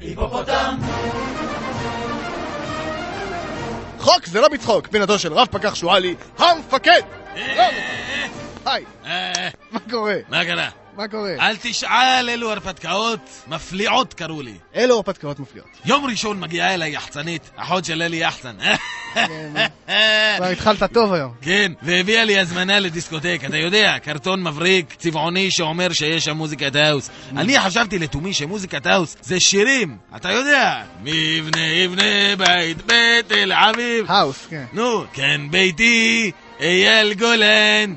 היפופוטם! חוק זה לא בצחוק, פינתו של רב פקח שועלי, המפקד! רב! היי, אה, מה קורה? מה קרה? מה קורה? אל תשאל, אלו הרפתקאות מפליאות קראו לי. אלו הרפתקאות מפליאות. יום ראשון מגיעה אליי יחצנית, אחות של אלי יחצן. כבר התחלת טוב היום. כן, והביאה לי הזמנה לדיסקוטק, אתה יודע, קרטון מבריק, צבעוני שאומר שיש שם מוזיקת האוס. אני חשבתי לתומי שמוזיקת האוס זה שירים, אתה יודע. מי יבנה יבנה בית בתל אביב. האוס, כן. נו, כאן ביתי, אייל גולן.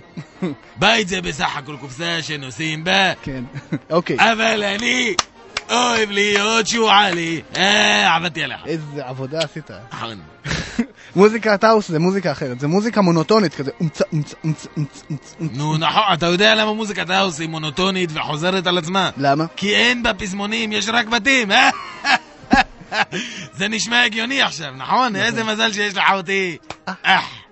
בית זה בסך הכל קופסה שנוסעים בה, כן. אוקיי. אבל אני אוהב להיות שועלי. אה, עבדתי עליך. איזה עבודה עשית. נכון. מוזיקת האוס זה מוזיקה אחרת, זה מוזיקה מונוטונית כזה. נו נכון, אתה יודע למה מוזיקת האוס היא מונוטונית וחוזרת על עצמה? למה? כי אין בה פזמונים, יש רק בתים. אה? זה נשמע הגיוני עכשיו, נכון? איזה מזל שיש לך אותי.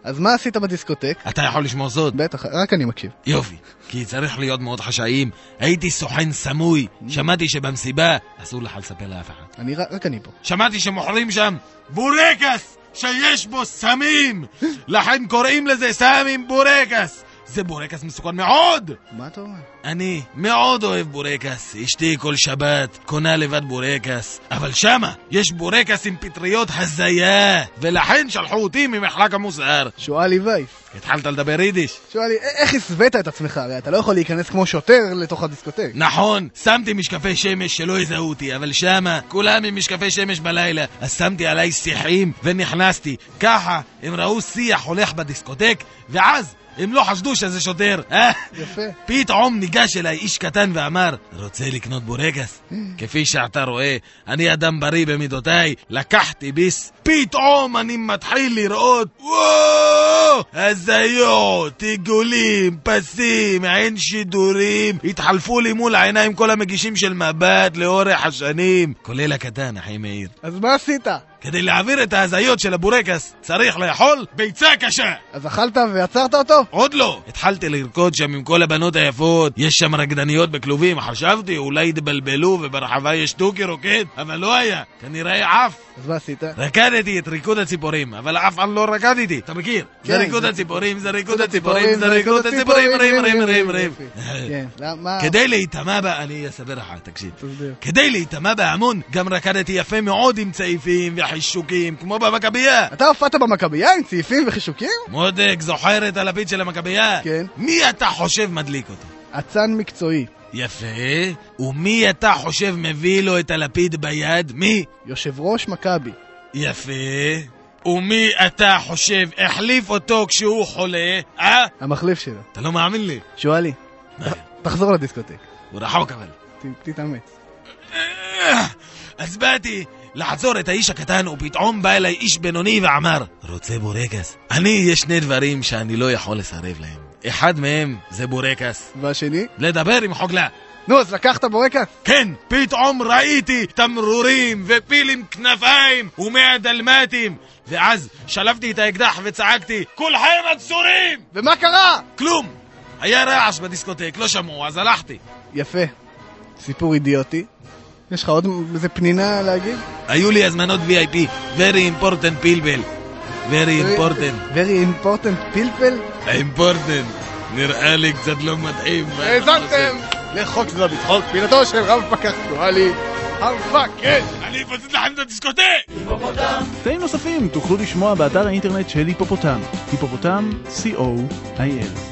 אז מה עשית בדיסקוטק? אתה יכול לשמור סוד? בטח, רק אני מקשיב. יופי, כי צריך להיות מאוד חשאיים. הייתי סוכן סמוי, שמעתי שבמסיבה אסור לך לספר לאף אחד. אני, רק אני פה. שמעתי שמוכרים שם בורקס שיש בו סמים! לכן קוראים לזה סמים בורקס! זה בורקס מסוכן מאוד! מה אתה אומר? אני מאוד אוהב בורקס, אשתי כל שבת קונה לבד בורקס, אבל שמה יש בורקס עם פטריות הזיה, ולכן שלחו אותי ממחלק המוסר. שועלי וייס. התחלת לדבר יידיש. שועלי, א- איך הסווית את עצמך? הרי אתה לא יכול להיכנס כמו שוטר לתוך הדיסקוטק. נכון, שמתי משקפי שמש שלא יזהו אותי, אבל שמה כולם עם משקפי שמש בלילה, אז שמתי עליי שיחים ונכנסתי. ככה הם ראו שיח הולך בדיסקוטק, ואז הם לא חשדו שזה שוטר. אה? יפה. פתאום ניגש אליי איש קטן ואמר, רוצה לקנות בורקס? כפי שאתה רואה, אני אדם בריא במידותיי, לקחתי ביס, פתאום אני מתחיל לראות, וואו! הזיות, עיגולים, פסים, עין שידורים, התחלפו לי מול העיניים כל המגישים של מבט לאורך השנים, כולל הקטן, אחי מאיר. אז מה עשית? כדי להעביר את ההזיות של הבורקס, צריך לאכול ביצה קשה! אז אכלת ועצרת אותו? עוד לא! התחלתי לרקוד שם עם כל הבנות היפות, יש שם רקדניות בכלובים, חשבתי אולי יתבלבלו וברחבה יש תוכי רוקד, אבל לא היה, כנראה עף. אז מה עשית? רקדתי את ריקוד הציפורים, אבל אף פעם לא רקדתי, אתה מכיר? זה כן, ריקוד זה- הציפורים, זה ריקוד הציפורים, זה ריקוד הציפורים, רים רים רים רים. כן? כדי להיטמע בה, אני אספר לך, תקשיב. כדי להיטמע בהמון, גם רקדתי יפה מאוד עם צעיפים וחישוקים, כמו במכבייה. אתה הופעת במכבייה עם צעיפים וחישוקים? מודק, זוכר את הלפיד של המכבייה? כן. מי אתה חושב מדליק אותו? אצן מקצועי. יפה. ומי אתה חושב מביא לו את הלפיד ביד? מי? יושב ראש מכבי. יפה. ומי אתה חושב החליף אותו כשהוא חולה? אה? המחליף שלו. אתה לא מאמין לי. שואלי? תחזור לדיסקוטק. הוא רחוק אבל. תתאמץ. אז באתי לעצור את האיש הקטן, ופתאום בא אליי איש בינוני ואמר, רוצה בורקס? אני, יש שני דברים שאני לא יכול לסרב להם. אחד מהם זה בורקס. והשני? לדבר עם חוגלה. נו, אז לקחת בורקס? כן, פתאום ראיתי תמרורים ופיל עם כנפיים ומאה דלמטים ואז שלפתי את האקדח וצעקתי כולכם עצורים! ומה קרה? כלום! היה רעש בדיסקוטק, לא שמעו, אז הלכתי. יפה. סיפור אידיוטי. יש לך עוד איזה פנינה להגיד? היו לי הזמנות VIP, very important פלפל. very important. Very important פלפל? important. נראה לי קצת לא מתאים. האזנתם לחוק זה לא בצחוק, פינתו של רב פקח שועלי, המפקד! אני אפוצץ לכם את הדיסקוטק! היפופוטם! קטעים נוספים תוכלו לשמוע באתר האינטרנט של היפופוטם, היפופוטם, co.il.